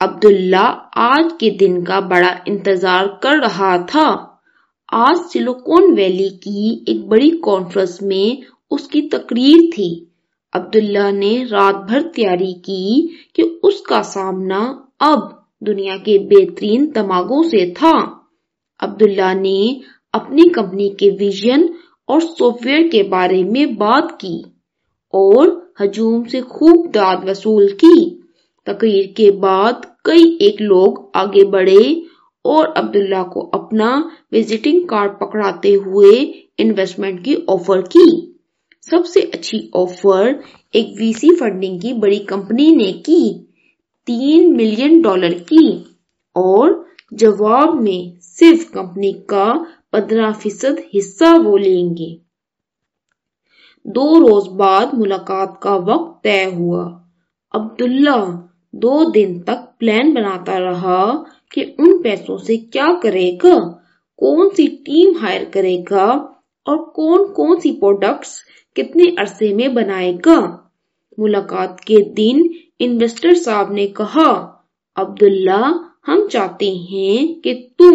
عبداللہ آج کے دن کا بڑا انتظار کر رہا تھا۔ آج سلیکون ویلی کی ایک بڑی کانفرنس میں اس کی تقریر تھی۔ عبداللہ نے رات بھر تیاری کی کہ اس کا سامنا اب دنیا کے بہترین دماغوں سے تھا۔ عبداللہ نے اپنی کمپنی کے ویژن اور سافٹ ویئر کے بارے میں بات کی اور ہجوم سے خوب داد وصول کی۔ تقریر کے بعد کئی ایک لوگ آگے بڑھے اور عبداللہ کو اپنا وزٹنگ کارڈ پکڑاتے ہوئے انویسٹمنٹ کی آفر کی۔ سب سے اچھی آفر ایک وی سی فنڈنگ کی بڑی کمپنی نے کی، تین ملین ڈالر کی۔ اور جواب میں صرف کمپنی کا پندرہ فیصد حصہ وہ لیں گے۔ دو روز بعد ملاقات کا وقت طے ہوا۔ عبداللہ دو دن تک پلان بناتا رہا کہ ان پیسوں سے کیا کرے گا؟ کون سی ٹیم ہائر کرے گا؟ اور کون کون سی پروڈکٹس کتنے عرصے میں بنائے گا؟ ملاقات کے دن انویسٹر صاحب نے کہا، عبداللہ، ہم چاہتے ہیں کہ تم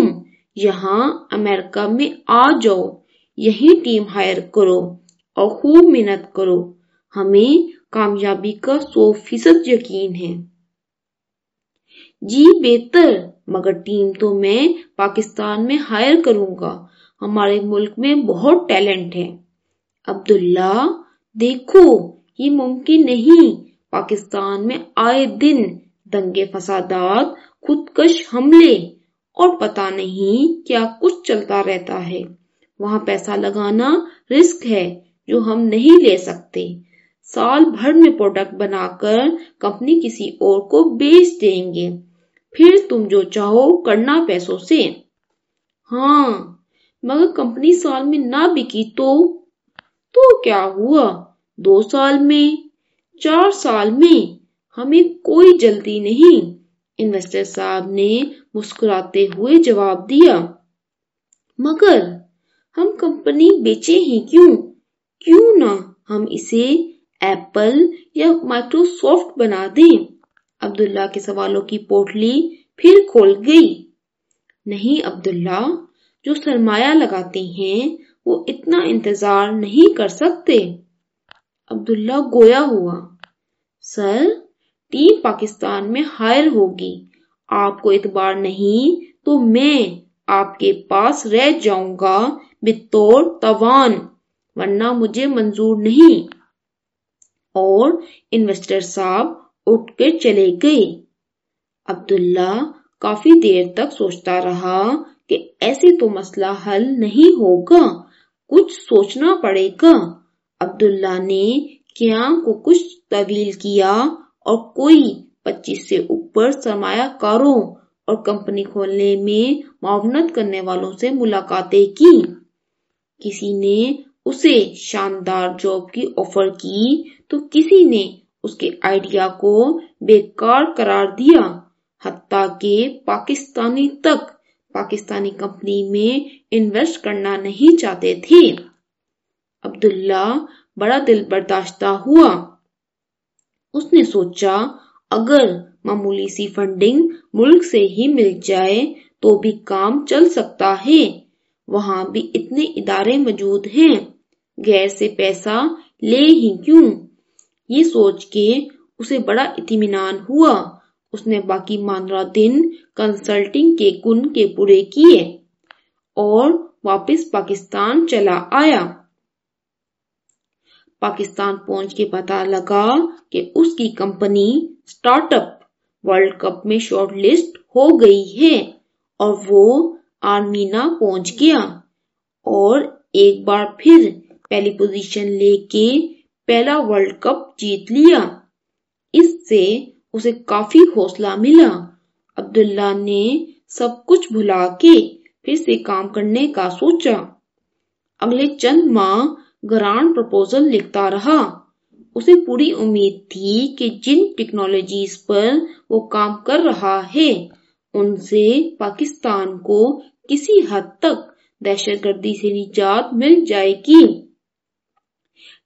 یہاں امریکہ میں آ جاؤ، یہی ٹیم ہائر کرو اور خوب محنت کرو۔ ہمیں کامیابی کا سو فیصد یقین ہے۔ جی بہتر، مگر ٹیم تو میں پاکستان میں ہائر کروں گا۔ ہمارے ملک میں بہت ٹیلنٹ ہے۔ عبداللہ، دیکھو، یہ ممکن نہیں۔ پاکستان میں آئے دن دنگے فسادات، خودکش حملے، اور پتہ نہیں کیا کچھ چلتا رہتا ہے۔ وہاں پیسہ لگانا رسک ہے جو ہم نہیں لے سکتے۔ سال بھر میں پروڈکٹ بنا کر کمپنی کسی اور کو بیچ دیں گے۔ پھر تم جو چاہو کرنا پیسوں سے۔ ہاں مگر کمپنی سال میں نہ بکی تو۔ تو کیا ہوا؟ دو سال میں، چار سال میں۔ ہمیں کوئی جلدی نہیں۔ انویسٹر صاحب نے مسکراتے ہوئے جواب دیا۔ مگر، ہم کمپنی بیچے ہی کیوں؟ کیوں نہ ہم اسے ایپل یا مائکروسافٹ بنا دیں۔ عبداللہ کے سوالوں کی پوٹلی پھر کھول گئی۔ نہیں عبداللہ، جو سرمایہ لگاتے ہیں، وہ اتنا انتظار نہیں کر سکتے۔ عبداللہ گویا ہوا، سر، ٹیم پاکستان میں ہائر ہوگی۔ آپ کو اعتبار نہیں تو میں آپ کے پاس رہ جاؤں گا بطور توان، ورنہ مجھے منظور نہیں۔ اور انویسٹر صاحب اٹھ کر چلے گئے۔ عبداللہ کافی دیر تک سوچتا رہا کہ ایسے تو مسئلہ حل نہیں ہوگا، کچھ سوچنا پڑے گا۔ عبداللہ نے قیام کو کچھ طویل کیا اور کوئی پچیس سے اوپر سرمایہ کاروں اور کمپنی کھولنے میں معاونت کرنے والوں سے ملاقاتیں کی۔ کسی نے اسے شاندار جاب کی آفر کی تو کسی نے اس کے آئیڈیا کو بیکار قرار دیا، حتیٰ کہ پاکستانی تک پاکستانی کمپنی میں انویسٹ کرنا نہیں چاہتے تھے۔ عبداللہ بڑا دل برداشتہ ہوا۔ اس نے سوچا، اگر معمولی سی فنڈنگ ملک سے ہی مل جائے تو بھی کام چل سکتا ہے۔ وہاں بھی اتنے ادارے موجود ہیں۔ غیر سے پیسہ لے ہی کیوں؟ یہ سوچ کے اسے بڑا اطمینان ہوا۔ اس نے باقی ماندرا دن کنسلٹنگ کے کن کے پورے کیے اور واپس پاکستان چلا آیا۔ پاکستان پہنچ کے پتا لگا کہ اس کی company startup world cup میں شارٹ لسٹ ہو گئی ہے اور وہ آرمینا پہنچ گیا اور ایک بار پھر پہلی پوزیشن لے کے پہلا ورلڈ کپ جیت لیا۔ اس سے اسے کافی حوصلہ ملا۔ عبداللہ نے سب کچھ بھلا کے پھر سے کام کرنے کا سوچا۔ اگلے چند ماہ گرانٹ پرپوزل لکھتا رہا۔ اسے پوری امید تھی کہ جن ٹیکنالوجیز پر وہ کام کر رہا ہے، ان سے پاکستان کو کسی حد تک دہشت گردی سے نجات مل جائے گی۔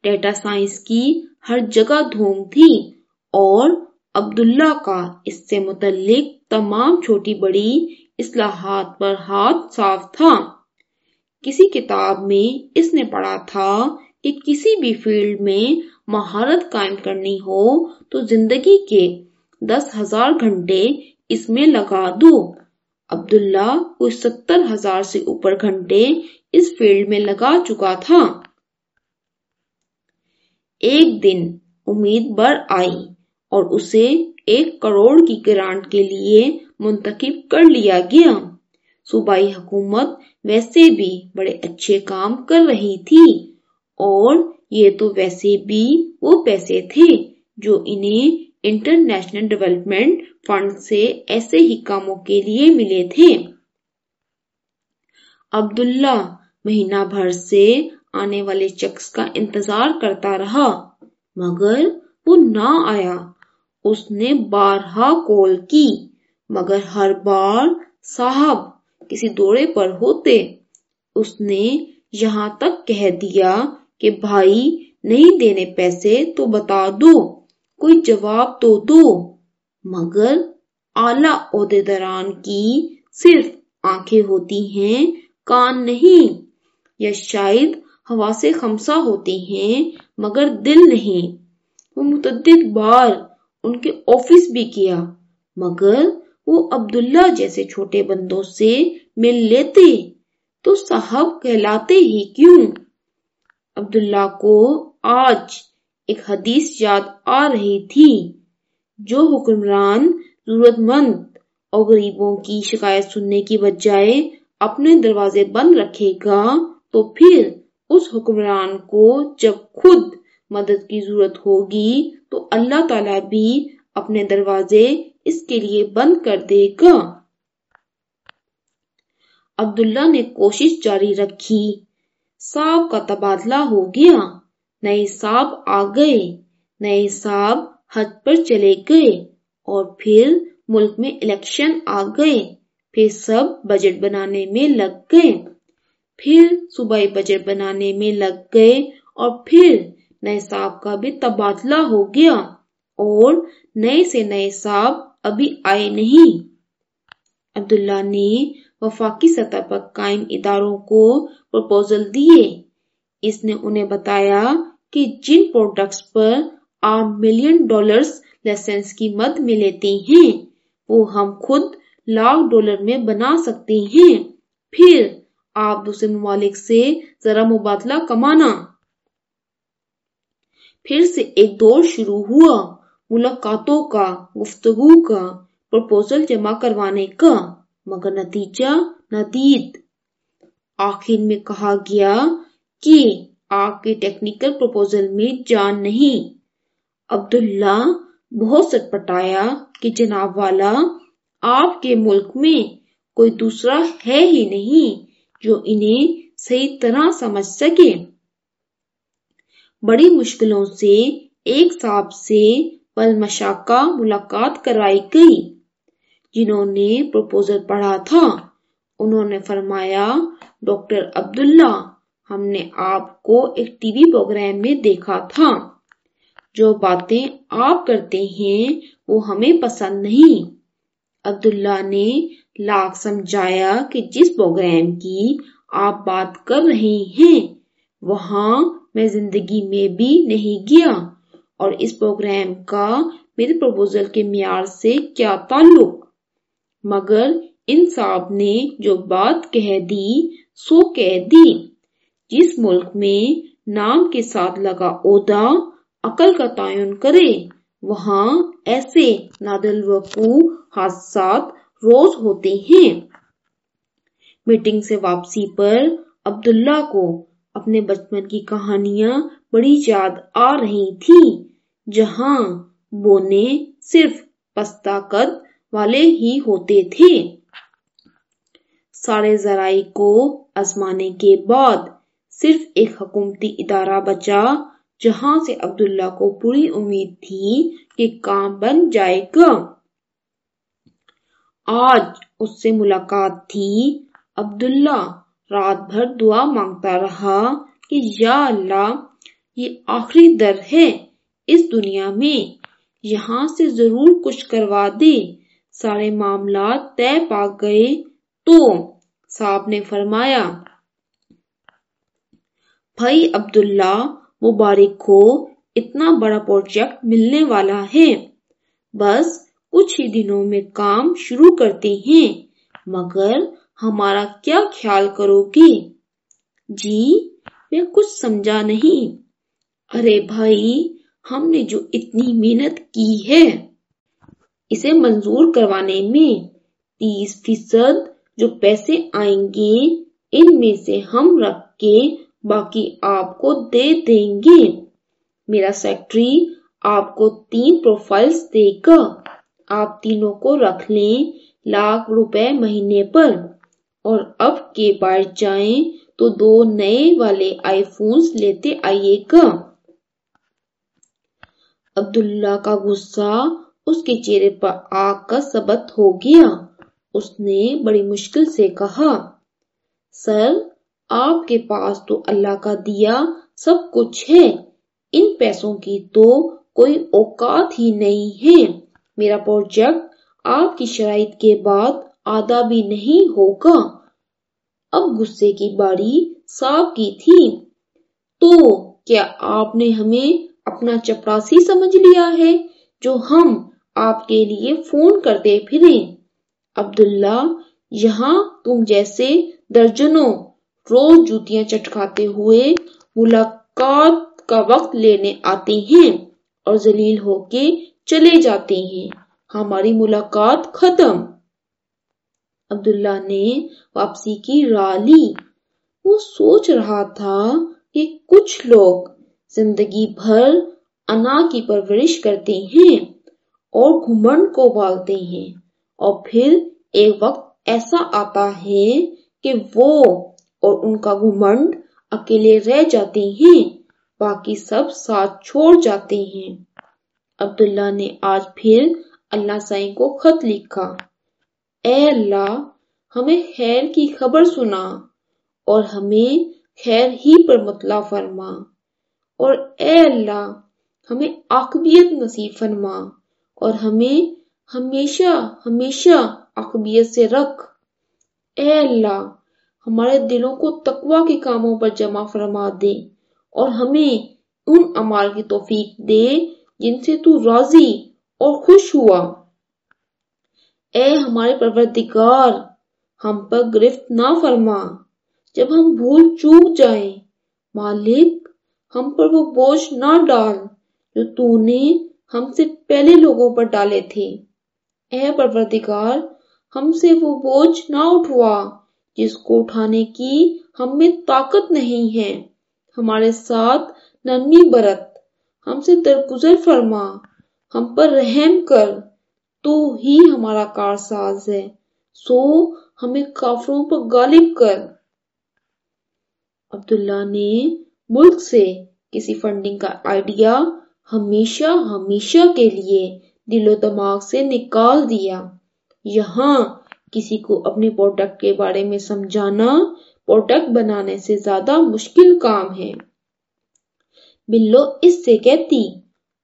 ڈیٹا سائنس کی ہر جگہ دھوم تھی اور عبداللہ کا اس سے متعلق تمام چھوٹی بڑی اصلاحات پر ہاتھ صاف تھا۔ کسی کتاب میں اس نے پڑھا تھا کہ کسی بھی فیلڈ میں مہارت قائم کرنی ہو تو زندگی کے دس ہزار گھنٹے اس میں لگا دو۔ عبداللہ کوئی ستر ہزار سے اوپر گھنٹے اس فیلڈ میں لگا چکا تھا۔ ایک دن امید بڑھ آئی اور اسے ایک کروڑ کی گرانٹ کے لیے منتخب کر لیا گیا۔ صوبائی حکومت ویسے بھی بڑے اچھے کام کر رہی تھی اور یہ تو ویسے بھی وہ پیسے تھے جو انہیں انٹرنیشنل ڈیولپمنٹ فنڈ سے ایسے ہی کاموں کے لیے ملے تھے۔ عبداللہ مہینہ بھر سے آنے والے چیکس کا انتظار کرتا رہا، مگر وہ نہ آیا۔ اس نے بارہا کال کی، مگر ہر بار صاحب کسی دورے پر ہوتے۔ اس نے یہاں تک کہہ دیا کہ بھائی، نہیں دینے پیسے تو بتا دو، کوئی جواب تو دو۔ مگر اعلی عہدے داران کی صرف آنکھیں ہوتی ہیں، کان نہیں، یا شاید ہوا خمسہ ہوتے ہیں، مگر دل نہیں۔ وہ متعدد بار ان کے آفس بھی کیا، مگر وہ عبداللہ جیسے چھوٹے بندوں سے مل لیتے۔ تو صاحب کہلاتے ہی کیوں؟ عبداللہ کو آج ایک حدیث یاد آ رہی تھی، جو حکمران ضرورت مند اور غریبوں کی شکایت سننے کی بجائے اپنے دروازے بند رکھے گا تو پھر اس حکمران کو جب خود مدد کی ضرورت ہوگی تو اللہ تعالی بھی اپنے دروازے اس کے لیے بند کر دے گا۔ عبداللہ نے کوشش جاری رکھی۔ صاحب کا تبادلہ ہو گیا۔ نئے صاحب آ گئے۔ نئے صاحب حج پر چلے گئے اور پھر ملک میں الیکشن آ گئے۔ پھر سب بجٹ بنانے میں لگ گئے۔ پھر صوبائی بجٹ بنانے میں لگ گئے اور پھر نئے صاحب کا بھی تبادلہ ہو گیا اور نئے سے نئے صاحب ابھی آئے نہیں۔ عبداللہ نے وفاقی سطح پر قائم اداروں کو پروپوزل دیے۔ اس نے انہیں بتایا کہ جن پروڈکٹس پر آپ ملین ڈالرز لائسنس کی مد میں لیتے ہیں، وہ ہم خود لاکھ ڈالر میں بنا سکتے ہیں۔ پھر آپ دوسرے ممالک سے ذرا مبادلہ کمانا۔ پھر سے ایک دور شروع ہوا، ملاقاتوں کا، گفتگو کا پروپوزل جمع کروانے کا، مگر نتیجہ ندید آخر میں کہا گیا کہ آپ کے ٹیکنیکل پروپوزل میں جان نہیں۔ عبداللہ بہت سٹ پٹایا کہ جناب والا، آپ کے ملک میں کوئی دوسرا ہے ہی نہیں۔ جو انہیں صحیح طرح سمجھ سکے۔ بڑی مشکلوں سے ایک صاحب سے پل مشاقہ ملاقات کرائی گئی۔ جنہوں نے پروپوزل پڑھا تھا۔ انہوں نے فرمایا، ڈاکٹر عبداللہ، ہم نے آپ کو ایک ٹی وی پروگرام میں دیکھا تھا۔ جو باتیں آپ کرتے ہیں وہ ہمیں پسند نہیں۔ عبداللہ نے لاکھ سمجھایا کہ جس پروگرام کی آپ بات کر رہے ہیں، وہاں میں زندگی میں بھی نہیں گیا۔ اور اس پروگرام کا میرے پروپوزل کے معیار سے کیا تعلق؟ مگر ان صاحب نے جو بات کہہ دی، سو کہہ دی۔ جس ملک میں نام کے ساتھ لگا عہدہ، عقل کا تعین کرے، وہاں ایسے نادل وقوع حادثات روز ہوتے ہیں۔ میٹنگ سے واپسی پر عبداللہ کو اپنے بچپن کی کہانیاں بڑی یاد آ رہی تھی جہاں بونے صرف پستہ قد والے ہی ہوتے تھے۔ سارے ذرائع کو آزمانے کے بعد صرف ایک حکومتی ادارہ بچا، جہاں سے عبداللہ کو پوری امید تھی کہ کام بن جائے گا۔ آج اس سے ملاقات تھی۔ عبداللہ، رات بھر دعا مانگتا رہا کہ یا اللہ، یہ آخری در ہے اس دنیا میں۔ یہاں سے ضرور کچھ کروا دے۔ سارے معاملات طے پا گئے۔ تو صاحب نے فرمایا، بھائی عبداللہ، مبارک ہو، اتنا بڑا پروجیکٹ ملنے والا ہے۔ بس کچھ ہی دنوں میں کام شروع کرتے ہیں۔ مگر ہمارا کیا خیال کرو گے؟ جی میں کچھ سمجھا نہیں۔ ارے بھائی، ہم نے جو اتنی محنت کی ہے، اسے منظور کروانے میں تیس فیصد جو پیسے آئیں گے، ان میں سے ہم رکھ کے باقی آپ کو دے دیں گے۔ میرا سیکٹری آپ کو تین پروفائلز دے گا۔ آپ تینوں کو رکھ لیں لاکھ روپے مہینے پر۔ اور اب کے بار جائیں تو دو نئے والے آئی فونز لیتے آئیے گا۔ عبداللہ کا غصہ اس کے چہرے پر آگ کا ثبت ہو گیا۔ اس نے بڑی مشکل سے کہا، سر، آپ کے پاس تو اللہ کا دیا سب کچھ ہے۔ ان پیسوں کی تو کوئی اوقات ہی نہیں ہے۔ میرا پروجیکٹ آپ کی شرائط کے بعد آدھا بھی نہیں ہوگا۔ اب غصے کی باری صاحب کی تھی۔ تو کیا آپ نے ہمیں اپنا چپراسی سمجھ لیا ہے جو ہم آپ کے لیے فون کرتے پھرے عبداللہ، یہاں تم جیسے درجنوں روز جوتیاں چٹکاتے ہوئے ملاقات کا وقت لینے آتے ہیں اور ذلیل ہو کے چلے جاتے ہیں۔ ہماری ملاقات ختم۔ عبداللہ نے واپسی کی راہ لی وہ سوچ رہا تھا کہ کچھ لوگ زندگی بھر انا کی پرورش کرتے ہیں اور گھمنڈ کو بالتے ہیں۔ اور پھر ایک وقت ایسا آتا ہے کہ وہ اور ان کا گھمنڈ اکیلے رہ جاتے ہیں۔ باقی سب ساتھ چھوڑ جاتے ہیں۔ عبداللہ نے آج پھر اللہ سائیں کو خط لکھا۔ اے اللہ، ہمیں خیر کی خبر سنا اور ہمیں خیر ہی پر مطلع فرما۔ اور اے اللہ، ہمیں عقبیت نصیب فرما اور ہمیں ہمیشہ ہمیشہ عقبیت سے رکھ۔ اے اللہ، ہمارے دلوں کو تقوی کے کاموں پر جمع فرما دے اور ہمیں ان امال کی توفیق دے جن سے تو راضی اور خوش ہوا۔ اے ہمارے پروردگار، ہم پر گرفت نہ فرما۔ جب ہم بھول چوک جائیں، مالک، ہم پر وہ بوجھ نہ ڈال جو تو نے ہم سے پہلے لوگوں پر ڈالے تھے۔ اے پروردگار، ہم سے وہ بوجھ نہ اٹھوا جس کو اٹھانے کی ہم میں طاقت نہیں ہے۔ ہمارے ساتھ نرمی برت۔ ہم سے درگزر فرما، ہم پر رحم کر، تو ہی ہمارا کارساز ہے۔ سو ہمیں کافروں پر غالب کر۔ عبداللہ نے ملک سے کسی فنڈنگ کا آئیڈیا ہمیشہ ہمیشہ کے لیے دل و دماغ سے نکال دیا۔ یہاں کسی کو اپنے پروڈکٹ کے بارے میں سمجھانا پروڈکٹ بنانے سے زیادہ مشکل کام ہے۔ بلو اس سے کہتی،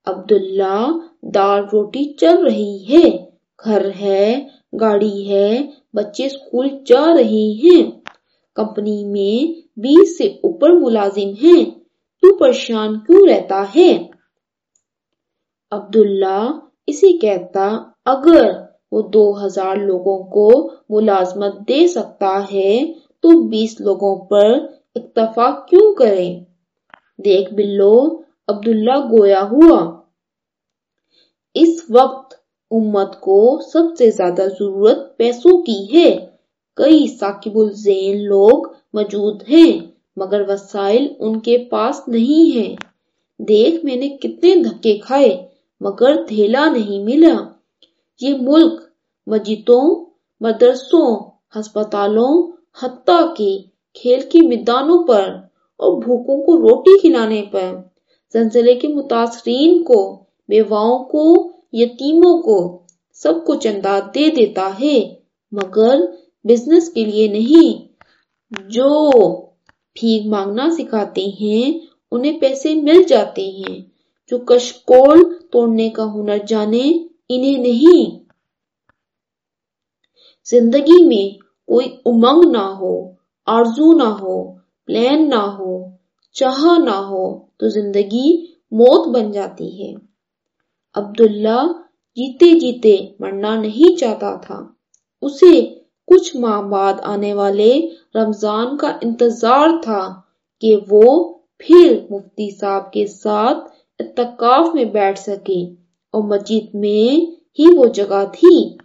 عبداللہ، دال روٹی چل رہی ہے، گھر ہے، گاڑی ہے، بچے اسکول جا رہے ہیں۔ کمپنی میں بیس سے اوپر ملازم ہیں۔ تو پریشان کیوں رہتا ہے؟ عبداللہ اسی کہتا، اگر وہ دو ہزار لوگوں کو ملازمت دے سکتا ہے، تو بیس لوگوں پر اکتفا کیوں کرے دیکھ بلو، عبداللہ گویا ہوا۔ اس وقت امت کو سب سے زیادہ ضرورت پیسوں کی ہے۔ کئی ثاقب الزین لوگ موجود ہیں، مگر وسائل ان کے پاس نہیں ہیں۔ دیکھ میں نے کتنے دھکے کھائے، مگر دھیلا نہیں ملا۔ یہ ملک مسجدوں، مدرسوں، ہسپتالوں، حتیٰ کہ کھیل کے میدانوں پر اور بھوکوں کو روٹی کھلانے پر۔ زلزلے کے متاثرین کو، بیواؤں کو، یتیموں کو سب کو چندہ دے دیتا ہے، مگر بزنس کے لیے نہیں۔ جو بھیک مانگنا سکھاتے ہیں، انہیں پیسے مل جاتے ہیں۔ جو کشکول توڑنے کا ہنر جانے، انہیں نہیں۔ زندگی میں کوئی امنگ نہ ہو، آرزو نہ ہو۔ پلان نہ ہو چاہ نہ ہو تو زندگی موت بن جاتی ہے۔ عبداللہ جیتے جیتے مرنا نہیں چاہتا تھا۔ اسے کچھ ماہ بعد آنے والے رمضان کا انتظار تھا کہ وہ پھر مفتی صاحب کے ساتھ اتقاف میں بیٹھ سکے۔ اور مسجد میں ہی وہ جگہ تھی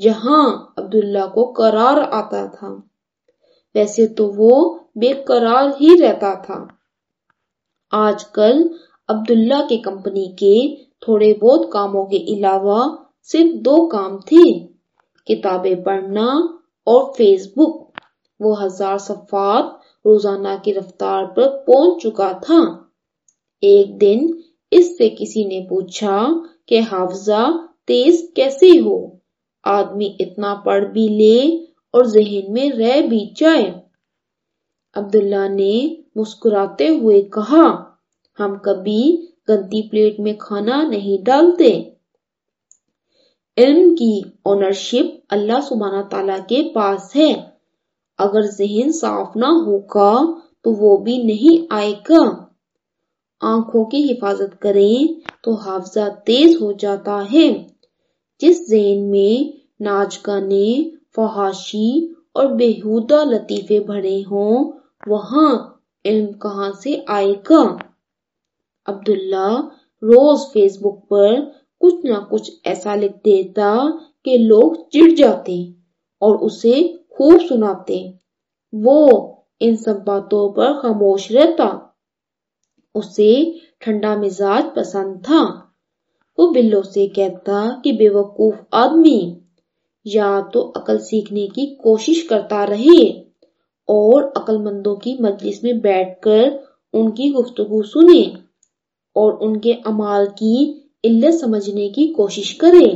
جہاں عبداللہ کو قرار آتا تھا۔ ویسے تو وہ بے قرار ہی رہتا تھا۔ آج کل عبداللہ کے کمپنی کے تھوڑے بہت کاموں کے علاوہ صرف دو کام تھے۔ کتابیں پڑھنا اور فیس بک۔ وہ ہزار صفات روزانہ کی رفتار پر پہنچ چکا تھا۔ ایک دن اس سے کسی نے پوچھا کہ حافظہ تیز کیسے ہو؟ آدمی اتنا پڑھ بھی لے اور ذہن میں رہ بھی جائے۔ عبداللہ نے مسکراتے ہوئے کہا، ہم کبھی گندی پلیٹ میں کھانا نہیں ڈالتے۔ علم کی اونرشپ اللہ سبحانہ تعالیٰ کے پاس ہے۔ اگر ذہن صاف نہ ہوگا تو وہ بھی نہیں آئے گا۔ آنکھوں کی حفاظت کریں تو حافظہ تیز ہو جاتا ہے۔ جس ذہن میں ناچ گانے فحاشی اور بےحودہ لطیفے بھرے ہوں وہاں علم کہاں سے آئے گا؟ عبداللہ روز فیس بک پر کچھ نہ کچھ ایسا لکھ دیتا کہ لوگ چڑ جاتے اور اسے خوب سناتے۔ وہ ان سب باتوں پر خاموش رہتا۔ اسے ٹھنڈا مزاج پسند تھا۔ وہ بلو سے کہتا کہ بے وقوف آدمی، یا تو عقل سیکھنے کی کوشش کرتا رہے۔ اور عقل مندوں کی مجلس میں بیٹھ کر ان کی گفتگو سنے اور ان کے امال کی علت سمجھنے کی کوشش کرے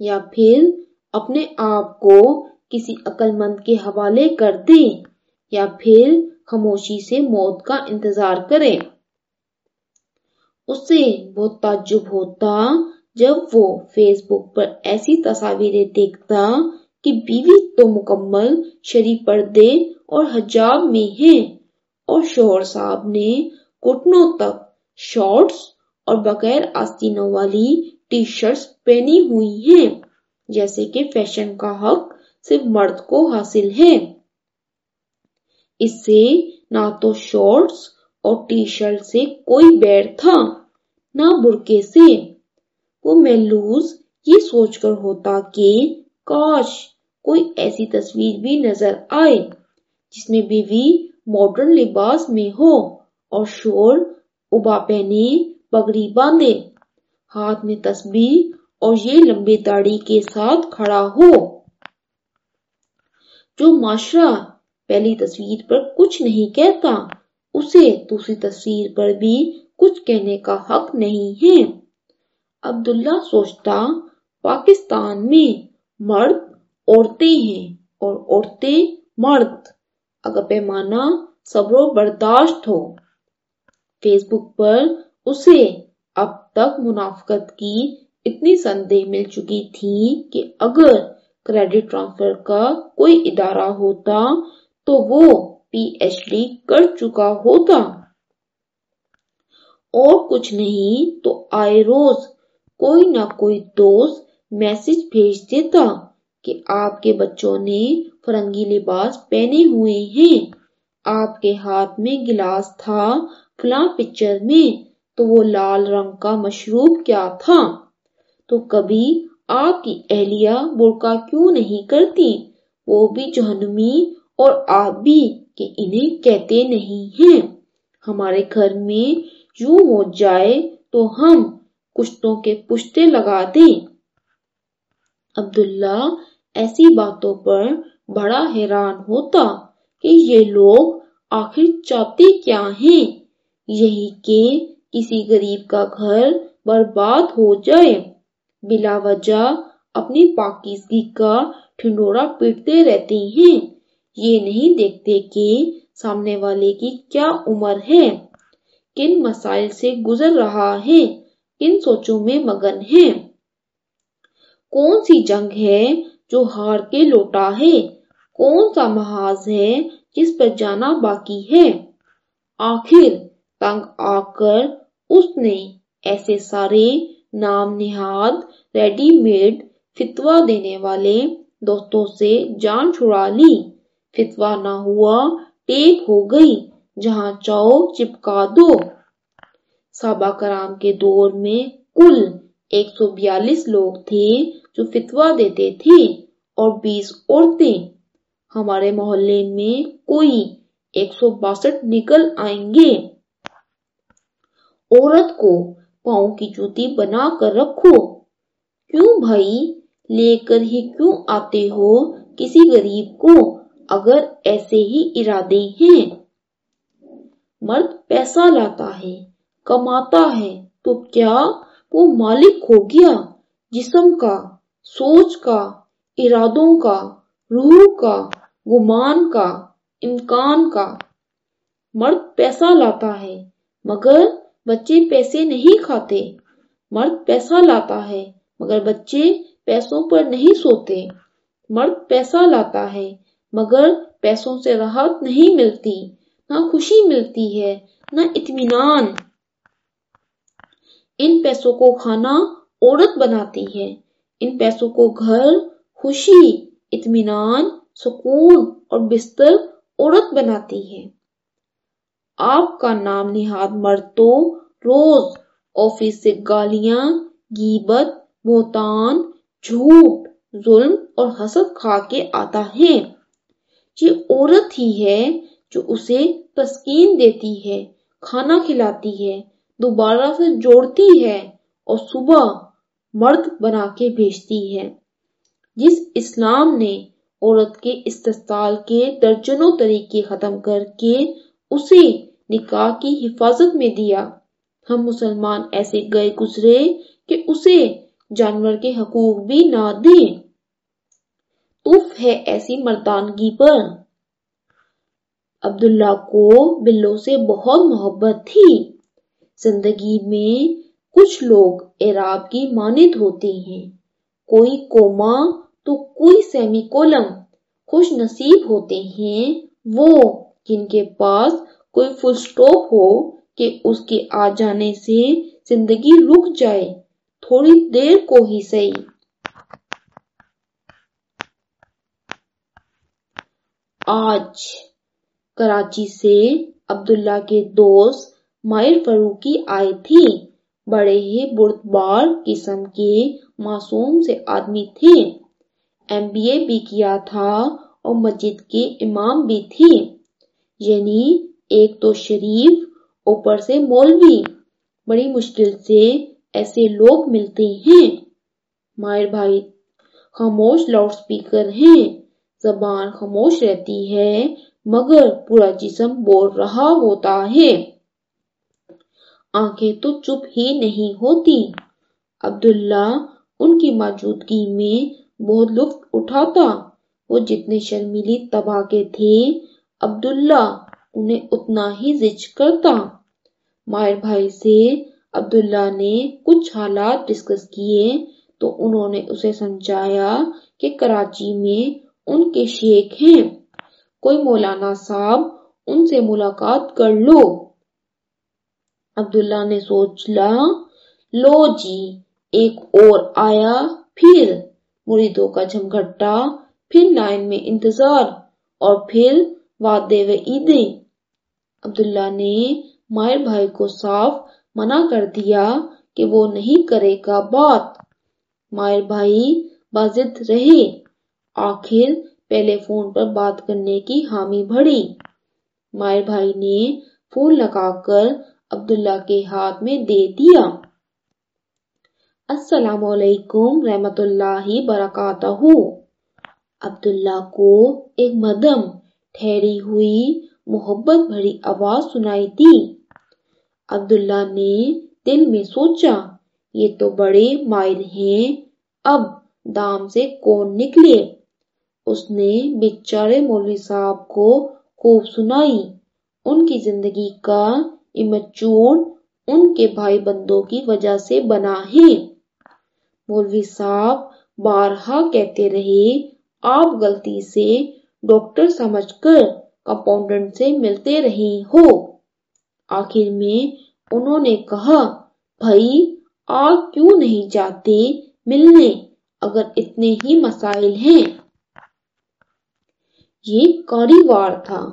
یا پھر اپنے آپ کو کسی عقل مند کے حوالے کر دے یا پھر خاموشی سے موت کا انتظار کرے اسے بہت تعجب ہوتا جب وہ فیس بک پر ایسی تصاویریں دیکھتا کہ بیوی تو مکمل شری پردے اور حجاب میں ہے۔ اور شوہر صاحب نے گھٹنوں تک شارٹس اور بغیر آستینوں والی ٹی شرٹس پہنی ہوئی ہیں، جیسے کہ فیشن کا حق صرف مرد کو حاصل ہے۔ اس سے نہ تو شارٹس اور ٹی شرٹ سے کوئی بیر تھا، نہ برکے سے۔ وہ محلوز یہ سوچ کر ہوتا کہ کاش کوئی ایسی تصویر بھی نظر آئے جس میں بیوی ماڈرن لباس میں ہو اور شور ابا پہنے پگڑی باندھے، ہاتھ میں تسبیح اور یہ لمبی داڑھی کے ساتھ کھڑا ہو۔ جو معاشرہ پہلی تصویر پر کچھ نہیں کہتا، اسے دوسری تصویر پر بھی کچھ کہنے کا حق نہیں ہے۔ عبداللہ سوچتا، پاکستان میں مرد عورتیں ہیں اور عورتیں مرد۔ اگر پیمانہ صبر و برداشت ہو۔ فیس بک پر اسے اب تک منافقت کی اتنی سندے مل چکی تھی کہ اگر کریڈٹ ٹرانسفر کا کوئی ادارہ ہوتا تو وہ پی ایچ ڈی کر چکا ہوتا۔ اور کچھ نہیں تو آئے روز کوئی نہ کوئی دوست میسج بھیج دیتا۔ کہ آپ کے بچوں نے فرنگی لباس پہنے ہوئے ہیں۔ آپ کے ہاتھ میں گلاس تھا فلاں پکچر میں، تو وہ لال رنگ کا مشروب کیا تھا؟ تو کبھی آپ کی اہلیہ برقع کیوں نہیں کرتی؟ وہ بھی جہنمی اور آپ بھی کہ انہیں کہتے نہیں ہیں۔ ہمارے گھر میں یوں ہو جائے تو ہم کشتوں کے پشتے لگا دیں۔ عبداللہ ایسی باتوں پر بڑا حیران ہوتا کہ یہ لوگ آخر چاہتے کیا ہیں۔ یہی کہ کسی غریب کا گھر برباد ہو جائے۔ بلا وجہ اپنی پاکیزگی کا ٹھنڈورا پیٹتے رہتے ہیں۔ یہ نہیں دیکھتے کہ سامنے والے کی کیا عمر ہے۔ کن مسائل سے گزر رہا ہے، کن سوچوں میں مگن ہیں کون سی جنگ ہے جو ہار کے لوٹا ہے۔ کون سا محاذ ہے جس پر جانا باقی ہے؟ آخر تنگ آ کر اس نے ایسے سارے نام نہاد ریڈی میڈ فتوا دینے والے دوستوں سے جان چھڑا لی۔ فتوا نہ ہوا ٹیپ ہو گئی، جہاں چاؤ چپکا دو۔ صحابہ کرام کے دور میں کل ایک سو بیالیس لوگ تھے۔ جو فتوا دیتے تھے اور بیس عورتیں ہمارے محلے میں کوئی ایک سو باسٹھ نکل آئیں گے۔ عورت کو پاؤں کی جوتی بنا کر رکھو۔ کیوں بھائی؟ لے کر ہی کیوں آتے ہو؟ کسی غریب کو اگر ایسے ہی ارادے ہیں۔ مرد پیسہ لاتا ہے، کماتا ہے، تو کیا وہ مالک ہو گیا جسم کا؟ سوچ کا، ارادوں کا، روح کا، گمان کا، امکان کا۔ مرد پیسہ لاتا ہے، مگر بچے پیسے نہیں کھاتے۔ مرد پیسہ لاتا ہے، مگر بچے پیسوں پر نہیں سوتے۔ مرد پیسہ لاتا ہے، مگر پیسوں سے راحت نہیں ملتی۔ نہ خوشی ملتی ہے، نہ اطمینان۔ ان پیسوں کو کھانا عورت بناتی ہے۔ ان پیسوں کو گھر، خوشی، اطمینان، سکون اور بستر عورت بناتی ہے۔ آپ کا نام نہاد مرد تو روز آفس سے گالیاں گیبت بہتان جھوٹ، ظلم اور حسد کھا کے آتا ہے۔ یہ عورت ہی ہے جو اسے تسکین دیتی ہے، کھانا کھلاتی ہے، دوبارہ سے جوڑتی ہے اور صبح مرد بنا کے بھیجتی ہے۔ جس اسلام نے عورت کے استحصال کے درجنوں طریقے ختم کر کے اسے نکاح کی حفاظت میں دیا۔ ہم مسلمان ایسے گئے گزرے کہ اسے جانور کے حقوق بھی نہ دیں۔ تف ہے ایسی مردانگی پر۔ عبداللہ کو بلوں سے بہت محبت تھی۔ زندگی میں کچھ لوگ اعراب کی مانند ہوتے ہیں۔ کوئی کوما تو کوئی سیمی کولم خوش نصیب ہوتے ہیں۔ وہ جن کے پاس کوئی فل سٹاپ ہو کہ اس کے آ جانے سے زندگی رک جائے، تھوڑی دیر کو ہی صحیح۔ آج کراچی سے عبداللہ کے دوست مائر فروقی آئے تھی بڑے ہی بردبار قسم کے معصوم سے آدمی تھے۔ ایم بی اے بھی کیا تھا اور مسجد کے امام بھی تھے۔ یعنی ایک تو شریف، اوپر سے مولوی۔ بڑی مشکل سے ایسے لوگ ملتے ہیں۔ مائر بھائی، خاموش لاؤڈ سپیکر ہیں زبان خاموش رہتی ہے، مگر پورا جسم بول رہا ہوتا ہے۔ آنکھیں تو چپ ہی نہیں ہوتی۔ عبداللہ ان کی موجودگی میں بہت لطف اٹھاتا۔ وہ جتنے شرمیلی طبع کے تھے، عبداللہ انہیں اتنا ہی زج کرتا۔ مائر بھائی سے عبداللہ نے کچھ حالات ڈسکس کیے تو انہوں نے اسے سمجھایا کہ کراچی میں ان کے شیخ ہیں۔ کوئی مولانا صاحب ان سے ملاقات کر لو۔ عبداللہ نے سوچ لا لو جی ایک اور آیا، پھر مریدوں کا جھمگھٹا پھر لائن میں انتظار اور پھر وعدے و عیدیں۔ عبداللہ نے مائر بھائی کو صاف منع کر دیا کہ وہ نہیں کرے گا بات۔ مائر بھائی بازد رہے۔ آخر پہلے فون پر بات کرنے کی حامی بھری مائر بھائی نے فون لگا کر عبداللہ کے ہاتھ میں دے دیا۔ السلام علیکم رحمت اللہ برکاتہ عبداللہ کو ایک مدم ٹھہری ہوئی محبت بھری آواز سنائی دی۔ عبداللہ نے دل میں سوچا، یہ تو بڑے مائر ہیں، اب دام سے کون نکلے؟ اس نے بیچارے مولوی صاحب کو خوب سنائی۔ ان کی زندگی کا امچور ان کے بھائی بندوں کی وجہ سے بنا ہے۔ مولوی صاحب بارہا کہتے رہے، آپ غلطی سے ڈاکٹر سمجھ کر کمپاؤنڈنٹ سے ملتے رہے ہو۔ آخر میں انہوں نے کہا، بھائی، آپ کیوں نہیں جاتے ملنے اگر اتنے ہی مسائل ہیں؟ یہ کاری وار تھا۔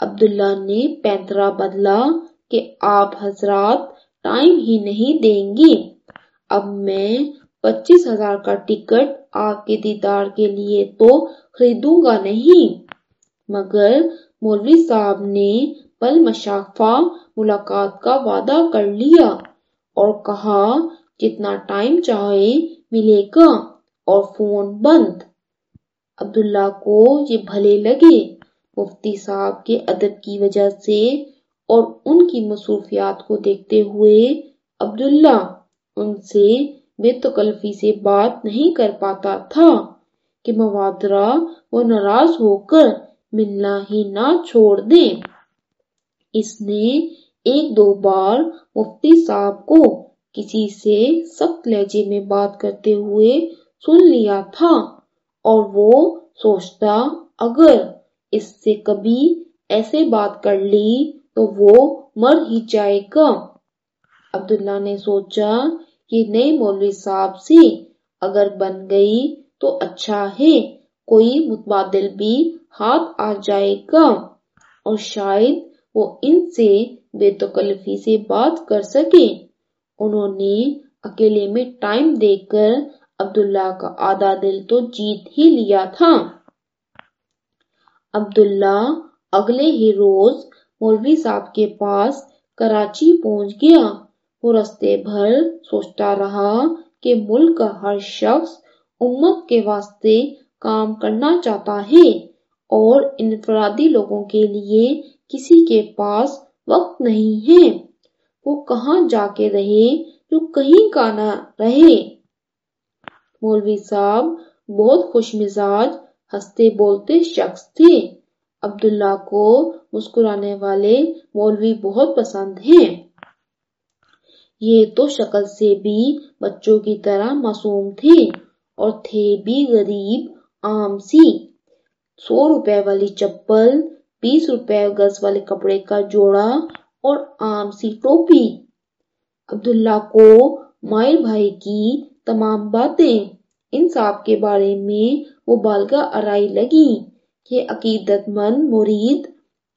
عبداللہ نے پینترا بدلا کہ آپ حضرات ٹائم ہی نہیں دیں گے اب میں پچیس ہزار کا ٹکٹ آپ کے دیدار کے لیے تو خریدوں گا نہیں۔ مگر مولوی صاحب نے پل مشافہ ملاقات کا وعدہ کر لیا اور کہا، جتنا ٹائم چاہے ملے گا اور فون بند۔ عبداللہ کو یہ بھلے لگے۔ مفتی صاحب کے ادب کی وجہ سے اور ان کی مصروفیات کو دیکھتے ہوئے عبداللہ ان سے بے تکلفی سے بات نہیں کر پاتا تھا کہ موادرہ وہ ناراض ہو کر ملنا ہی نہ چھوڑ دیں۔ اس نے ایک دو بار مفتی صاحب کو کسی سے سخت لہجے میں بات کرتے ہوئے سن لیا تھا اور وہ سوچتا، اگر اس سے کبھی ایسے بات کر لی تو وہ مر ہی جائے گا۔ عبداللہ نے سوچا یہ نئے مولوی صاحب سے اگر بن گئی تو اچھا ہے، کوئی متبادل بھی ہاتھ آ جائے گا۔ اور شاید وہ ان سے بے تکلفی سے بات کر سکے۔ انہوں نے اکیلے میں ٹائم دے کر عبداللہ کا آدھا دل تو جیت ہی لیا تھا۔ عبداللہ اگلے ہی روز مولوی صاحب کے پاس کراچی پہنچ گیا۔ وہ رستے بھر سوچتا رہا کہ ملک کا ہر شخص امت کے واسطے کام کرنا چاہتا ہے اور انفرادی لوگوں کے لیے کسی کے پاس وقت نہیں ہے۔ وہ کہاں جا کے رہے جو کہیں کا نہ رہے۔ مولوی صاحب بہت خوش مزاج ہنستے بولتے شخص تھے۔ عبداللہ کو مسکرانے والے مولوی بہت پسند ہیں۔ یہ تو شکل سے بھی بچوں کی طرح معصوم تھے اور تھے بھی غریب، عام سی۔ سو روپے والی چپل، بیس روپے گز والے کپڑے کا جوڑا اور عام سی ٹوپی۔ عبداللہ کو مائر بھائی کی تمام باتیں، انصاف کے بارے میں وہ بالگا ارائی لگی کہ عقیدت مند مرید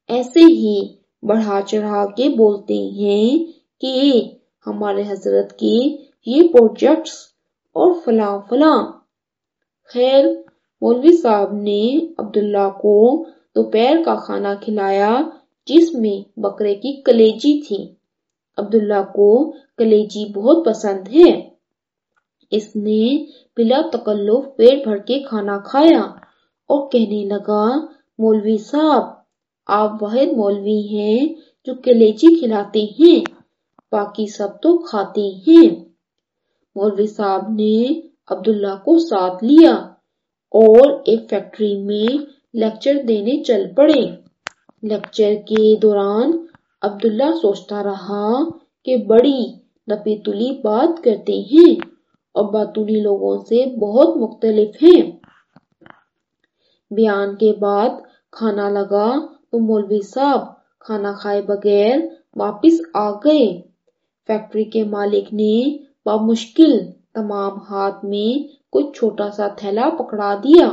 ایسے ہی بڑھا چڑھا کے بولتے ہیں کہ ہمارے حضرت کے یہ پروجیکٹس اور فلاں فلاں۔ خیر، مولوی صاحب نے عبداللہ کو دوپہر کا کھانا کھلایا جس میں بکرے کی کلیجی تھی۔ عبداللہ کو کلیجی بہت پسند ہے۔ اس نے بلا تکلف پیٹ بھر کے کھانا کھایا۔ اور کہنے لگا، مولوی صاحب، آپ واحد مولوی ہیں جو کلیجی کھلاتے ہیں، باقی سب تو کھاتے ہیں۔ مولوی صاحب نے عبداللہ کو ساتھ لیا اور ایک فیکٹری میں لیکچر دینے چل پڑے۔ لیکچر کے دوران عبداللہ سوچتا رہا کہ بڑی نپی تلی بات کرتے ہیں اور باتولی لوگوں سے بہت مختلف ہیں۔ بیان کے بعد کھانا لگا تو مولوی صاحب کھانا کھائے بغیر واپس آ گئے۔ فیکٹری کے مالک نے بامشکل تمام ہاتھ میں کوئی چھوٹا سا تھیلا پکڑا دیا۔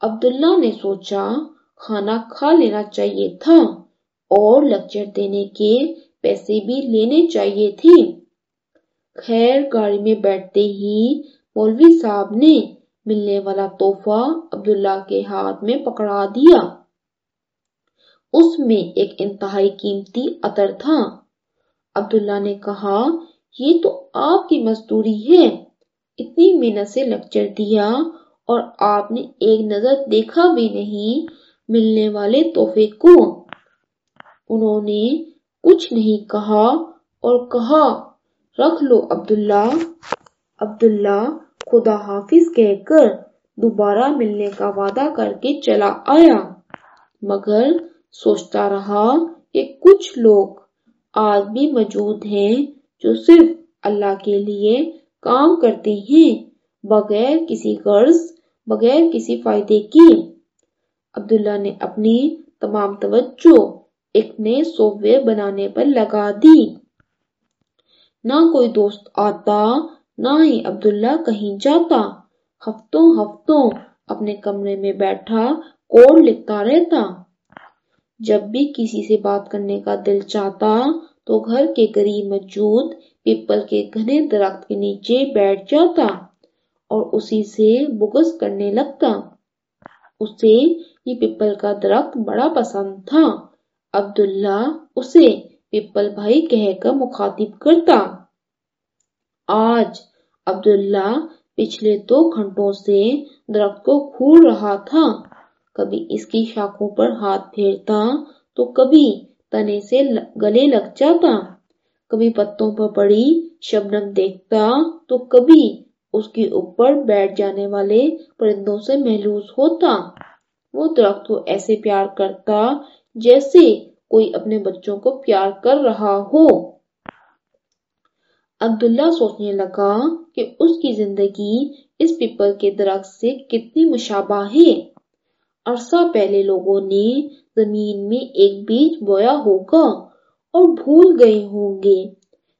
عبداللہ نے سوچا، کھانا کھا لینا چاہیے تھا اور لیکچر دینے کے پیسے بھی لینے چاہیے تھے۔ خیر، گاڑی میں بیٹھتے ہی مولوی صاحب نے ملنے والا تحفہ عبداللہ کے ہاتھ میں پکڑا دیا۔ اس میں ایک انتہائی قیمتی عطر تھا۔ عبداللہ نے کہا، یہ تو آپ کی مزدوری ہے۔ اتنی محنت سے لیکچر دیا اور آپ نے ایک نظر دیکھا بھی نہیں ملنے والے تحفے کو۔ انہوں نے کچھ نہیں کہا اور کہا، رکھ لو عبداللہ۔ عبداللہ خدا حافظ کہہ کر دوبارہ ملنے کا وعدہ کر کے چلا آیا۔ مگر سوچتا رہا کہ کچھ لوگ آج بھی موجود ہیں جو صرف اللہ کے لیے کام کرتے ہیں، بغیر کسی غرض، بغیر کسی فائدے کی عبداللہ نے اپنی تمام توجہ ایک نئے سافٹ ویئر بنانے پر لگا دی۔ نہ کوئی دوست آتا نہ ہی عبداللہ کہیں جاتا۔ ہفتوں ہفتوں اپنے کمرے میں بیٹھا کوڈ لکھتا رہتا۔ جب بھی کسی سے بات کرنے کا دل چاہتا تو گھر کے قریب موجود پیپل کے گھنے درخت کے نیچے بیٹھ جاتا اور اسی سے بغض کرنے لگتا۔ اسے، یہ پیپل کا درخت بڑا پسند تھا۔ عبداللہ اسے پیپل بھائی کہہ کر مخاطب کرتا۔ آج عبداللہ پچھلے دو گھنٹوں سے درخت کو گھور رہا تھا۔ کبھی اس کی شاخوں پر ہاتھ پھیرتا تو کبھی تنے سے گلے لگ جاتا۔ کبھی پتوں پر پڑی شبنم دیکھتا تو کبھی اس کے اوپر بیٹھ جانے والے پرندوں سے محلوس ہوتا۔ وہ درخت کو ایسے پیار کرتا جیسے کوئی اپنے بچوں کو پیار کر رہا ہو۔ عبداللہ سوچنے لگا کہ اس کی زندگی اس پیپل کے درخت سے کتنی مشابہ ہے۔ عرصہ پہلے لوگوں نے زمین میں ایک بیج بویا ہوگا اور بھول گئے ہوں گے۔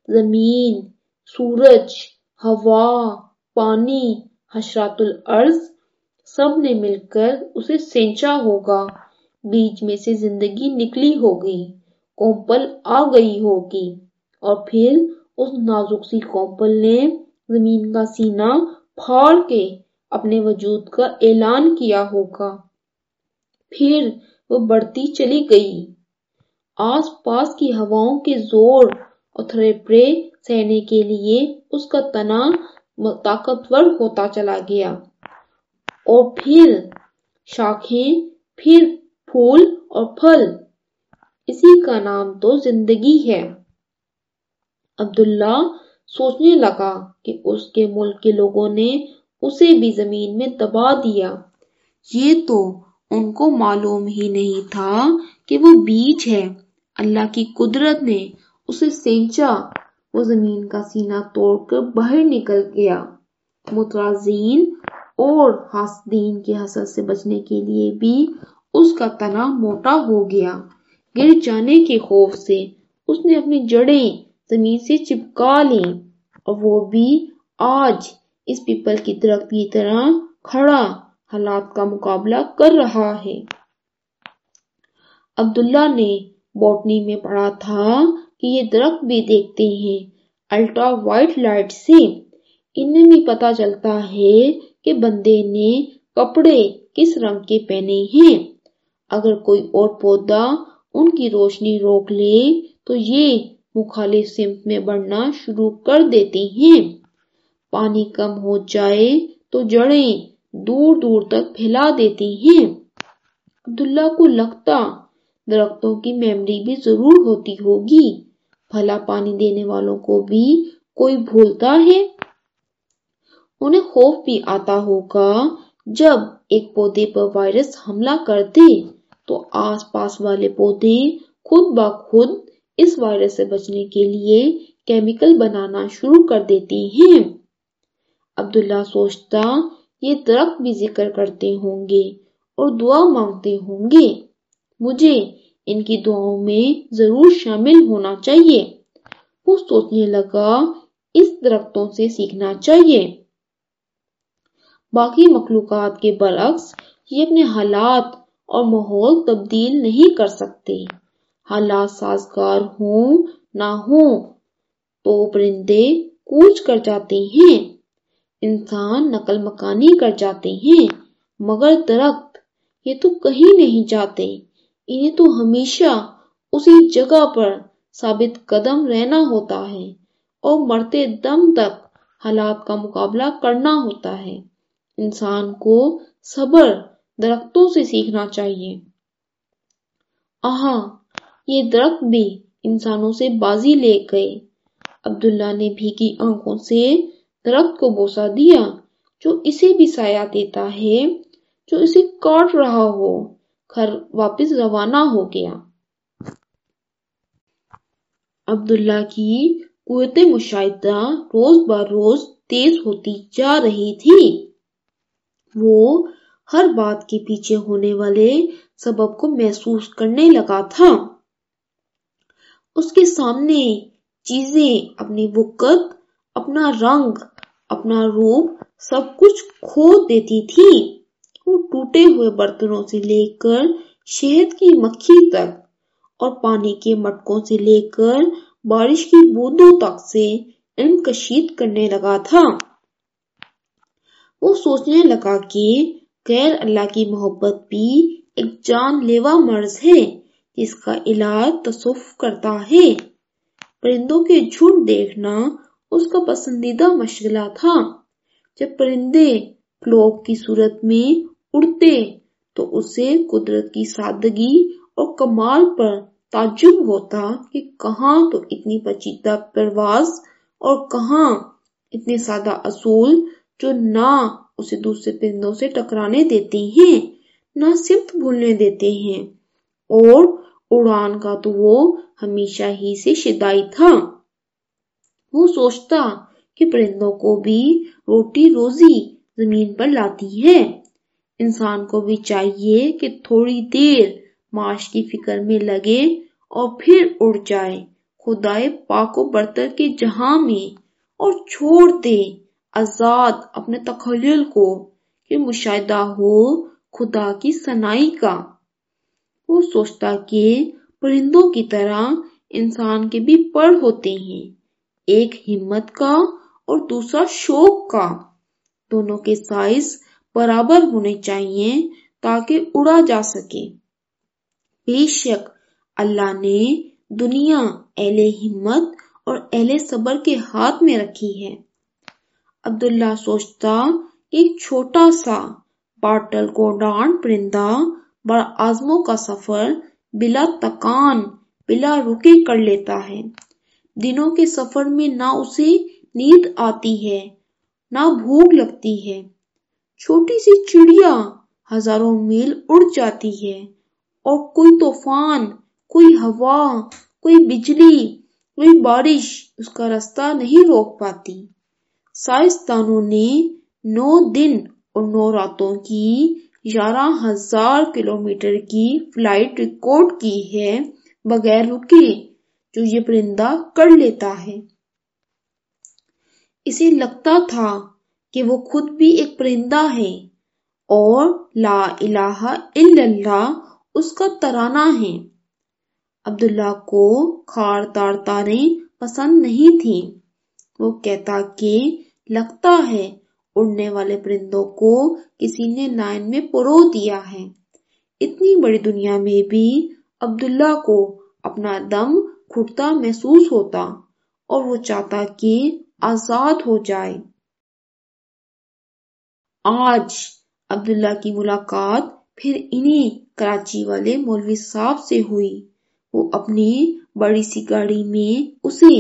زمین، سورج، ہوا، پانی، حشرات الارض، سب نے مل کر اسے سینچا ہوگا۔ بیج میں سے زندگی نکلی ہوگی، کومپل آ گئی ہوگی اور پھر اس نازک سی کومپل نے زمین کا سینہ پھاڑ کے اپنے وجود کا اعلان کیا ہوگا۔ پھر وہ بڑھتی چلی گئی۔ آس پاس کی ہواؤں کے زور اور تھرپڑے سہنے کے لیے اس کا تنا طاقتور ہوتا چلا گیا۔ اور پھر شاخیں، پھر پھول اور پھل۔ اسی کا نام تو زندگی ہے۔ عبداللہ سوچنے لگا کہ اس کے ملک کے لوگوں نے اسے بھی زمین میں دبا دیا۔ یہ تو ان کو معلوم ہی نہیں تھا کہ وہ بیج ہے۔ اللہ کی قدرت نے اسے سینچا۔ وہ زمین کا سینہ توڑ کر باہر نکل گیا۔ مترازین اور حاسدین کے حسد سے بچنے کے لیے بھی اس کا تنا موٹا ہو گیا۔ گر جانے کے خوف سے اس نے اپنی جڑیں زمین سے چپکا لی اور وہ بھی آج اس پیپل کی درخت کی طرح کھڑا حالات کا مقابلہ کر رہا ہے۔ عبداللہ نے بوٹنی میں پڑھا تھا کہ یہ درخت بھی دیکھتے ہیں۔ الٹرا وائٹ لائٹ سے انہیں بھی پتا چلتا ہے کہ بندے نے کپڑے کس رنگ کے پہنے ہیں۔ اگر کوئی اور پودا ان کی روشنی روک لے تو یہ مخالف سمت میں بڑھنا شروع کر دیتی ہیں۔ پانی کم ہو جائے تو جڑیں دور دور تک پھیلا دیتی ہیں۔ عبداللہ کو لگتا درختوں کی میموری بھی ضرور ہوتی ہوگی۔ بھلا پانی دینے والوں کو بھی کوئی بھولتا ہے؟ انہیں خوف بھی آتا ہوگا جب ایک پودے پر وائرس حملہ کر دے تو آس پاس والے پودے خود بخود اس وائرس سے بچنے کے لیے کیمیکل بنانا شروع کر دیتی ہیں۔ عبداللہ سوچتا، یہ درخت بھی ذکر کرتے ہوں گے اور دعا مانگتے ہوں گے۔ مجھے ان کی دعاؤں میں ضرور شامل ہونا چاہیے۔ وہ سوچنے لگا، اس درختوں سے سیکھنا چاہیے۔ باقی مخلوقات کے برعکس، یہ اپنے حالات اور ماحول تبدیل نہیں کر سکتے۔ حالات سازگار ہوں نہ ہوں۔ تو پرندے کوچ کر جاتے ہیں۔ انسان نقل مکانی کر جاتے ہیں۔ مگر درخت، یہ تو کہیں نہیں جاتے۔ انہیں تو ہمیشہ اسی جگہ پر ثابت قدم رہنا ہوتا ہے۔ اور مرتے دم تک حالات کا مقابلہ کرنا ہوتا ہے۔ انسان کو صبر درختوں سے سیکھنا چاہیے۔ آہاں یہ درخت بھی انسانوں سے بازی لے گئے۔ عبداللہ نے بھیگی آنکھوں سے درخت کو بوسا دیا، جو اسے بھی سایہ دیتا ہے، جو اسے کاٹ رہا ہو، گھر واپس روانہ ہو گیا۔ عبداللہ کی قوت مشاہدہ روز بروز تیز ہوتی جا رہی تھی۔ وہ ہر بات کے پیچھے ہونے والے سبب کو محسوس کرنے لگا تھا۔ اس کے سامنے چیزیں، اپنی وقت، اپنا رنگ، اپنا روپ، سب کچھ کھو دیتی تھی۔ وہ ٹوٹے ہوئے برتنوں سے لے کر شہد کی مکھی تک اور پانی کے مٹکوں سے لے کر بارش کی بوندوں تک سے علم کشید کرنے لگا تھا۔ وہ سوچنے لگا کہ غیر اللہ کی محبت بھی ایک جان لیوا مرض ہے۔ جس کا علاج تصوف کرتا ہے۔ پرندوں کے جھنڈ دیکھنا اس کا پسندیدہ مشغلہ تھا۔ جب پرندے فلوک کی صورت میں اڑتے تو اسے قدرت کی سادگی اور کمال پر تعجب ہوتا کہ کہاں تو اتنی پچیدہ پرواز اور کہاں اتنے سادہ اصول جو نہ اسے دوسرے پرندوں سے ٹکرانے دیتے ہیں، نہ سمت بھولنے دیتے ہیں۔ اور اڑان کا تو وہ ہمیشہ ہی سے شدائی تھا۔ وہ سوچتا کہ پرندوں کو بھی روٹی روزی زمین پر لاتی ہے۔ انسان کو بھی چاہیے کہ تھوڑی دیر معاش کی فکر میں لگے اور پھر اڑ جائے۔ خدائے پاک و برتر کے جہاں میں اور چھوڑ دے آزاد اپنے تخیل کو کہ مشاہدہ ہو خدا کی سنائی کا۔ وہ سوچتا کہ پرندوں کی طرح انسان کے بھی پڑ ہوتے ہیں، ایک ہمت کا اور دوسرا شوق کا۔ دونوں کے سائز برابر ہونے چاہیے تاکہ اڑا جا سکے۔ بے شک اللہ نے دنیا، اہل ہمت اور اہل صبر کے ہاتھ میں رکھی ہے۔ عبداللہ سوچتا ایک چھوٹا سا پاٹل کو ڈانٹ پرندہ بڑا آزموں کا سفر بلا تکان، بلا رکے کر لیتا ہے۔ دنوں کے سفر میں نہ اسے نیند آتی ہے، نہ بھوک لگتی ہے۔ چھوٹی سی چڑیا ہزاروں میل اڑ جاتی ہے اور کوئی طوفان، کوئی ہوا، کوئی بجلی، کوئی بارش اس کا راستہ نہیں روک پاتی۔ سائنسدانوں نے نو دن اور نو راتوں کی گیارہ ہزار کلومیٹر کی فلائٹ ریکارڈ کی ہے بغیر رکے، جو یہ پرندہ کر لیتا ہے۔ اسے لگتا تھا کہ وہ خود بھی ایک پرندہ ہے اور لا الہ الا اللہ اس کا ترانہ ہے۔ عبداللہ کو خار تار تاریں پسند نہیں تھی وہ کہتا کہ لگتا ہے اڑنے والے پرندوں کو کسی نے لائن میں پرو دیا ہے۔ اتنی بڑی دنیا میں بھی عبداللہ کو اپنا دم گھٹتا محسوس ہوتا اور وہ چاہتا کہ آزاد ہو جائے۔ آج عبداللہ کی ملاقات پھر انہی کراچی والے مولوی صاحب سے ہوئی۔ وہ اپنی بڑی سی گاڑی میں اسے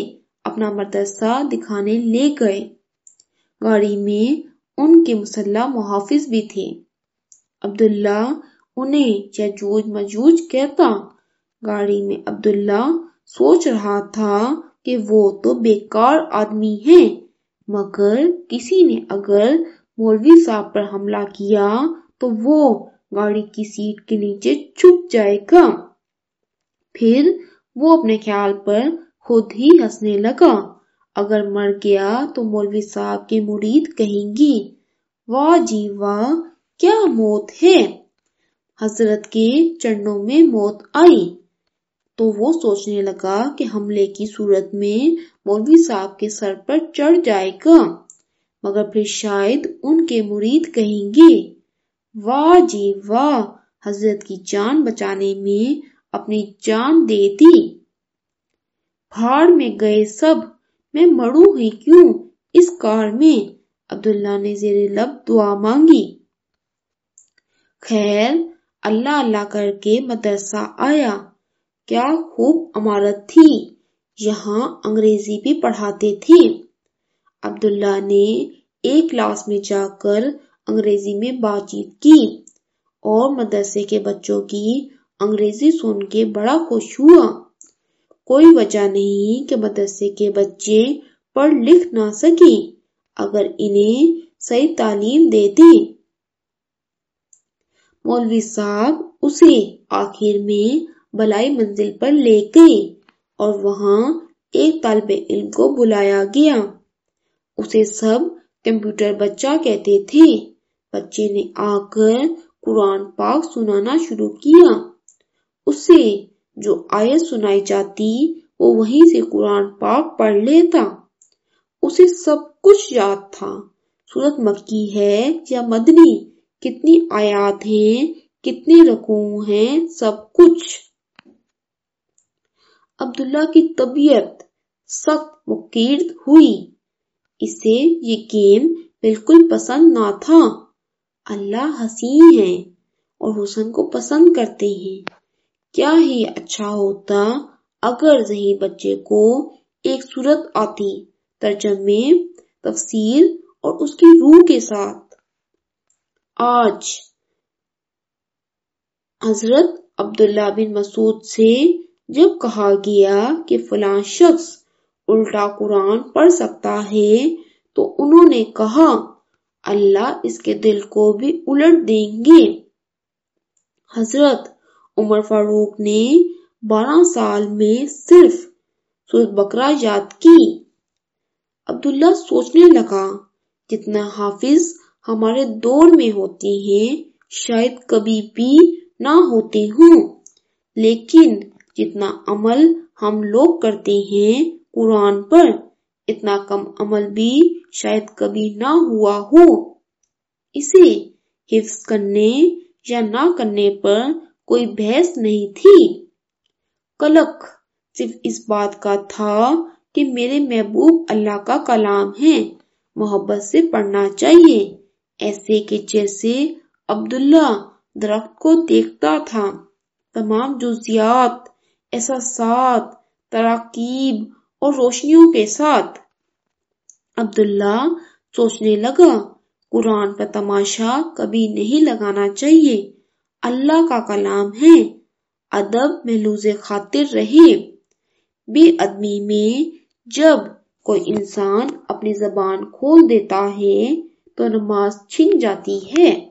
اپنا مدرسہ دکھانے لے گئے۔ گاڑی میں ان کے مسلح محافظ بھی تھے۔ عبداللہ انہیں یجوج مجوج کہتا، گاڑی میں عبداللہ سوچ رہا تھا کہ وہ تو بیکار آدمی ہیں، مگر کسی نے اگر مولوی صاحب پر حملہ کیا تو وہ گاڑی کی سیٹ کے نیچے چھپ جائے گا۔ پھر وہ اپنے خیال پر خود ہی ہنسنے لگا۔ اگر مر گیا تو مولوی صاحب کے مرید کہیں گی، واہ جی واہ، کیا موت ہے؟ حضرت کے چرنوں میں موت آئی۔ تو وہ سوچنے لگا کہ حملے کی صورت میں مولوی صاحب کے سر پر چڑھ جائے گا۔ مگر پھر شاید ان کے مرید کہیں گے، واہ جی واہ، حضرت کی جان بچانے میں اپنی جان دے دی۔ بھاڑ میں گئے سب میں مڑوں ہی کیوں؟ اس کار میں عبداللہ نے زیر لب دعا مانگی۔ خیر، اللہ اللہ کر کے مدرسہ آیا۔ کیا خوب عمارت تھی۔ یہاں انگریزی بھی پڑھاتے تھے۔ عبداللہ نے ایک کلاس میں جا کر انگریزی میں بات چیت کی اور مدرسے کے بچوں کی انگریزی سن کے بڑا خوش ہوا۔ کوئی وجہ نہیں کہ مدرسے کے بچے پڑھ لکھ نہ سکیں۔ اگر انہیں صحیح تعلیم دے مولوی صاحب اسے آخر میں بلائی منزل پر لے گئے اور وہاں ایک طالب علم کو بلایا گیا۔ اسے سب کمپیوٹر بچہ کہتے تھے۔ بچے نے آ کر قرآن پاک سنانا شروع کیا۔ اسے جو آیت سنائی جاتی، وہ وہیں سے قرآن پاک پڑھ لیتا۔ اسے سب کچھ یاد تھا۔ سورت مکی ہے یا مدنی؟ کتنی آیات ہیں کتنے رکوع ہیں، سب کچھ۔ عبداللہ کی طبیعت سخت مکیر ہوئی۔ اسے یہ گیم بالکل پسند نہ تھا۔ اللہ حسین ہے اور حسن کو پسند کرتے ہیں۔ کیا ہی اچھا ہوتا اگر ذہین بچے کو ایک صورت آتی ترجمے تفسیر اور اس کی روح کے ساتھ۔ آج حضرت عبداللہ بن مسعود سے جب کہا گیا کہ فلاں شخص الٹا قرآن پڑھ سکتا ہے تو انہوں نے کہا، اللہ اس کے دل کو بھی الٹ دیں گے۔ حضرت عمر فاروق نے بارہ سال میں صرف سورت بکرا یاد کی۔ عبداللہ سوچنے لگا، جتنا حافظ ہمارے دور میں ہوتے ہیں، شاید کبھی بھی نہ ہوتے ہوں۔ لیکن جتنا عمل ہم لوگ کرتے ہیں قرآن پر، اتنا کم عمل بھی شاید کبھی نہ ہوا ہو۔ اسے حفظ کرنے یا نہ کرنے پر کوئی بحث نہیں تھی۔ کلک صرف اس بات کا تھا کہ میرے محبوب اللہ کا کلام ہے، محبت سے پڑھنا چاہیے۔ ایسے کہ جیسے عبداللہ درخت کو دیکھتا تھا۔ تمام جزیات، احساسات، تراکیب اور روشنیوں کے ساتھ۔ عبداللہ سوچنے لگا، قرآن پر تماشا کبھی نہیں لگانا چاہیے۔ اللہ کا کلام ہے۔ ادب محلوز خاطر رہے۔ بے ادمی میں جب کوئی انسان اپنی زبان کھول دیتا ہے تو نماز چھن جاتی ہے۔